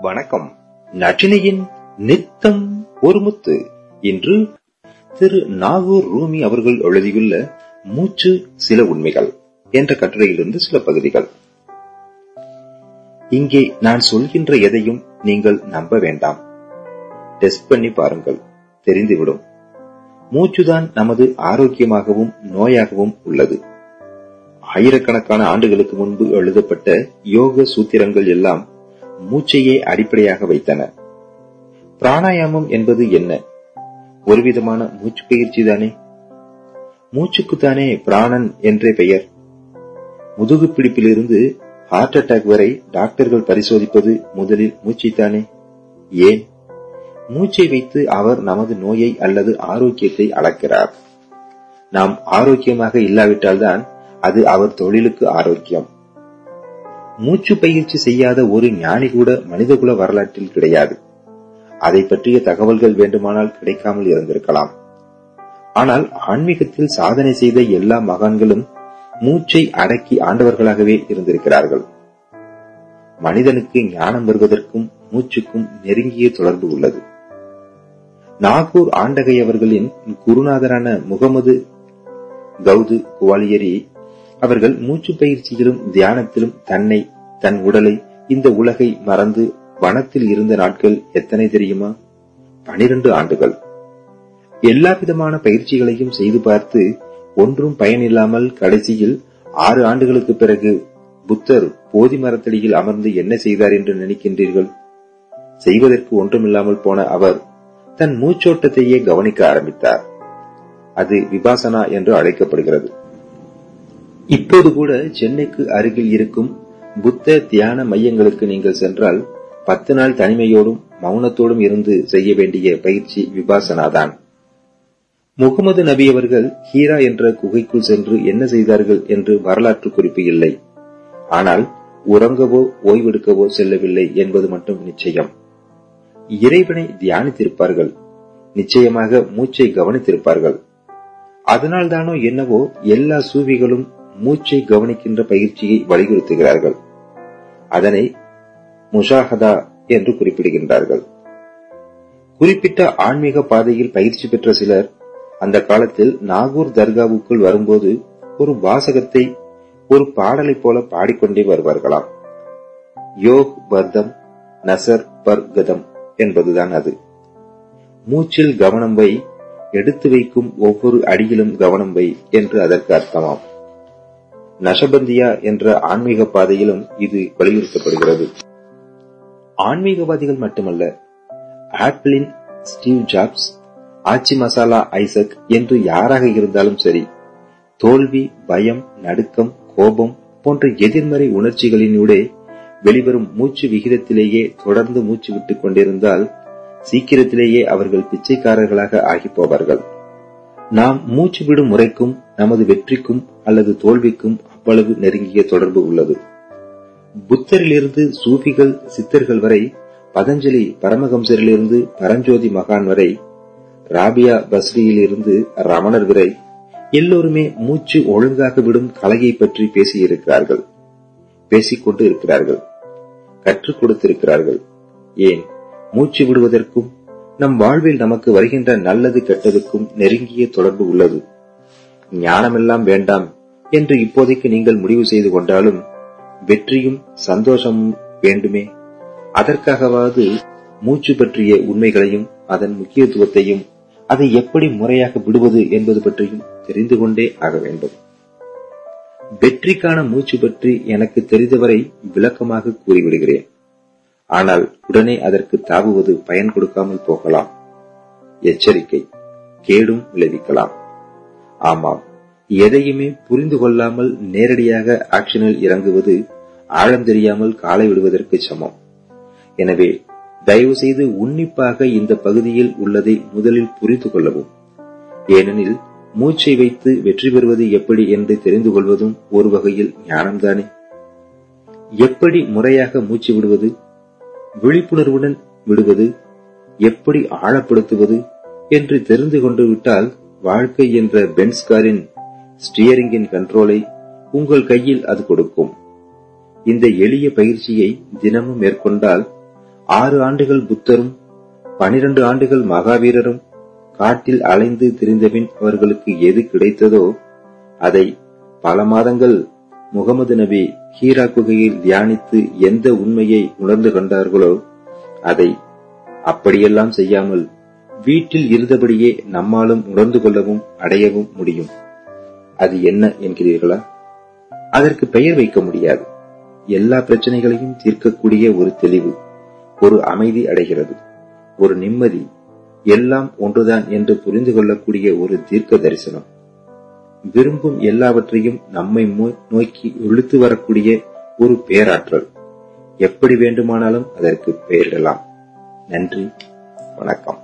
வணக்கம். நச்சினையின் நித்தம் ஒரு முத்து. இன்று திரு நாகூர் ரூமி அவர்கள் எழுதியுள்ள மூச்சு சில உண்மைகள் என்ற கட்டுரையிலிருந்து சில பகுதிகள். இங்கே நான் சொல்கின்ற எதையும் நீங்கள் நம்ப வேண்டாம். டெஸ்ட் பண்ணி பாருங்கள். தெரிந்துவிடும். மூச்சுதான் நமது ஆரோக்கியமாகவும் நோயாகவும் உள்ளது. ஆயிரக்கணக்கான ஆண்டுகளுக்கு முன்பு எழுதப்பட்ட யோக சூத்திரங்கள் எல்லாம் மூச்சையே அடிப்படையாக வைத்தன. பிராணாயாமம் என்பது என்ன? ஒருவிதமான மூச்சு பயிற்சி தானே? மூச்சுக்குத்தானே பிராணன் என்றே பெயர். முதுகு பிடிப்பிலிருந்து ஹார்ட் அட்டாக் வரை டாக்டர்கள் பரிசோதிப்பது முதலில் மூச்சைத்தானே? ஏன்? மூச்சை வைத்து அவர் நமது நோயை அல்லது ஆரோக்கியத்தை அளக்கிறார். நாம் ஆரோக்கியமாக இல்லாவிட்டால்தான் அது அவர் தொழிலுக்கு ஆரோக்கியம். மூச்சு பயிற்சி செய்யாத ஒரு ஞானி கூட மனிதகுல வரலாற்றில் கிடையாது. அதை பற்றிய தகவல்கள் வேண்டுமானால் கிடைக்காமல் இருந்திருக்கலாம். ஆனால் ஆன்மீகத்தில் சாதனை செய்த எல்லா மகான்களும் மூச்சை அடக்கி ஆண்டவர்களாகவே இருந்திருக்கிறார்கள். மனிதனுக்கு ஞானம் வருவதற்கும் மூச்சுக்கும் நெருங்கிய தொடர்பு உள்ளது. நாகூர் ஆண்டகை அவர்களின் குருநாதரான முகமது கவுது குவாலியரி அவர்கள் மூச்சு பயிற்சியிலும் தியானத்திலும் தன்னை தன் உடலை இந்த உலகை மறந்து வனத்தில் இருந்த நாட்கள் எத்தனை தெரியுமா? பனிரெண்டு ஆண்டுகள். எல்லா விதமான பயிற்சிகளையும் செய்து பார்த்து ஒன்றும் பயனில்லாமல் கடைசியில் ஆறு ஆண்டுகளுக்கு பிறகு புத்தர் போதி மரத்தடியில் அமர்ந்து என்ன செய்தார் என்று நினைக்கின்றீர்கள்? செய்வதற்கு ஒன்றுமில்லாமல் போன அவர் தன் மூச்சோட்டத்தையே கவனிக்க ஆரம்பித்தார். அது விபாசனா என்று அழைக்கப்படுகிறது. இப்போது கூட சென்னைக்கு அருகில் இருக்கும் புத்த தியான மையங்களுக்கு நீங்கள் சென்றால் பத்து நாள் தனிமையோடும் மௌனத்தோடும் இருந்து செய்ய வேண்டிய பயிற்சி விபாசனாதான். முகமது நபி அவர்கள் ஹீரா என்ற குகைக்குள் சென்று என்ன செய்தார்கள் என்று வரலாற்று குறிப்பு இல்லை. ஆனால் உறங்கவோ ஓய்வெடுக்கவோ செல்லவில்லை என்பது மட்டும் நிச்சயம். இறைவனை தியானித்திருப்பார்கள். நிச்சயமாக மூச்சை கவனித்திருப்பார்கள். அதனால்தானோ என்னவோ எல்லா சூவிகளும் மூச்சை கவனிக்கின்ற பயிற்சியை வலியுறுத்துகிறார்கள். அதனை முஷாஹதா என்று குறிப்பிடுகின்றார்கள். குறிப்பிட்ட ஆன்மீக பாதையில் பயிற்சி பெற்ற சிலர் அந்த காலத்தில் நாகூர் தர்காவுக்குள் வரும்போது ஒரு வாசகத்தை ஒரு பாடலை போல பாடிக்கொண்டே வருவார்களாம். யோக் பர்தம் நசர் பர்கதம் என்பதுதான் அது. மூச்சில் கவனம் வை எடுத்து வைக்கும் ஒவ்வொரு அடியிலும் கவனம் வை என்று அதற்கு அர்த்தமாம். நஷபந்தியா என்ற ஆன்மீக பாதையிலும் இது வலியுறுத்தப்படுகிறது. ஆன்மீகவாதிகள் மட்டுமல்ல ஆப்பிளின் Steve Jobs Aachi Masala Isaac என்று யாராக இருந்தாலும் சரி தோல்வி பயம் நடுக்கம் கோபம் போன்ற எதிர்மறை உணர்ச்சிகளினூடே வெளிவரும் மூச்சு விகிதத்திலேயே தொடர்ந்து மூச்சு விட்டுக் கொண்டிருந்தால் சீக்கிரத்திலேயே அவர்கள் பிச்சைக்காரர்களாக ஆகி போவார்கள். நாம் மூச்சு விடும் முறைக்கும் நமது வெற்றிக்கும் அல்லது தோல்விக்கும் அவ்வளவு நெருங்கிய தொடர்பு உள்ளது. புத்தரிலிருந்து சூபிகள் சித்தர்கள் வரை பதஞ்சலி பரமஹம்சரிலிருந்து பரஞ்சோதி மகான் வரை ராபியா பஸ்ரியிலிருந்து ரமணர் வரை எல்லோருமே மூச்சு ஒழுங்காக விடும் கலையை பற்றி பேசியிருக்கிறார்கள். பேசிக்கொண்டு இருக்கிறார்கள் கற்றுக் கொடுத்திருக்கிறார்கள். ஏன்? மூச்சு விடுவதற்கும் நம் வாழ்வில் நமக்கு வருகின்ற நல்லது கெட்டதுக்கும் நெருங்கிய தொடர்பு உள்ளது. ஞானமெல்லாம் வேண்டாம். என்று இப்போதைக்கு நீங்கள் முடிவு செய்து கொண்டாலும் வெற்றியும் சந்தோஷமும் வேண்டுமே. அதற்காகவாவது மூச்சு பற்றிய உண்மைகளையும் அதன் முக்கியத்துவத்தையும் அதை எப்படி முறையாக விடுவது என்பது பற்றியும் தெரிந்து கொண்டே ஆக வேண்டும். வெற்றிக்கான மூச்சு பற்றி எனக்கு தெரிந்தவரை விளக்கமாக கூறிவிடுகிறேன். ஆனால் உடனே அதற்கு தாவுவது பயன் கொடுக்காமல் போகலாம். எச்சரிக்கை கேடும் விளைவிக்கலாம். ஆமாம் எதையுமே புரிந்து கொள்ளாமல் நேரடியாக ஆக்ஷனில் இறங்குவது ஆழம் தெரியாமல் காலை விடுவதற்கு சமம். எனவே தயவு செய்து உன்னிப்பாக இந்த பகுதியில் உள்ளதை முதலில் புரிந்து கொள்ளவும். ஏனெனில் மூச்சை வைத்து வெற்றி பெறுவது எப்படி என்று தெரிந்து கொள்வதும் ஒரு வகையில் ஞானம்தானே? எப்படி முறையாக மூச்சு விடுவது விழிப்புணர்வுடன் விடுவது எப்படி ஆழப்படுத்துவது என்று தெரிந்து கொண்டு விட்டால் வாழ்க்கை என்ற பென்ஸ்காரின் ஸ்டியரிங்கின் கண்ட்ரோலை உங்கள் கையில் அது கொடுக்கும். இந்த எளிய பயிற்சியை தினமும் மேற்கொண்டால் ஆறு ஆண்டுகள் புத்தரும் பனிரெண்டு ஆண்டுகள் மகாவீரரும் காட்டில் அலைந்து திரிந்தபின் அவர்களுக்கு எது கிடைத்ததோ அதை பல மாதங்கள் முகமது நபி ஹீரா குகையில் தியானித்து எந்த உண்மையை உணர்ந்து கொண்டார்களோ அதை அப்படியெல்லாம் செய்யாமல் வீட்டில் இருந்தபடியே நம்மாலும் உணர்ந்து கொள்ளவும் அடையவும் முடியும். அது என்ன என்கிறீர்களா? அதற்கு பெயர் வைக்க முடியாது. எல்லா பிரச்சனைகளையும் தீர்க்கக்கூடிய ஒரு தெளிவு ஒரு அமைதி அடைகிறது. ஒரு நிம்மதி எல்லாம் ஒன்றுதான் என்று புரிந்து கொள்ளக்கூடிய ஒரு தீர்க்க தரிசனம். விரும்பும் எல்லாவற்றையும் நம்மை நோக்கி இழுத்து வரக்கூடிய ஒரு பேராற்றல். எப்படி வேண்டுமானாலும் அதற்கு பெயரிடலாம். நன்றி வணக்கம்.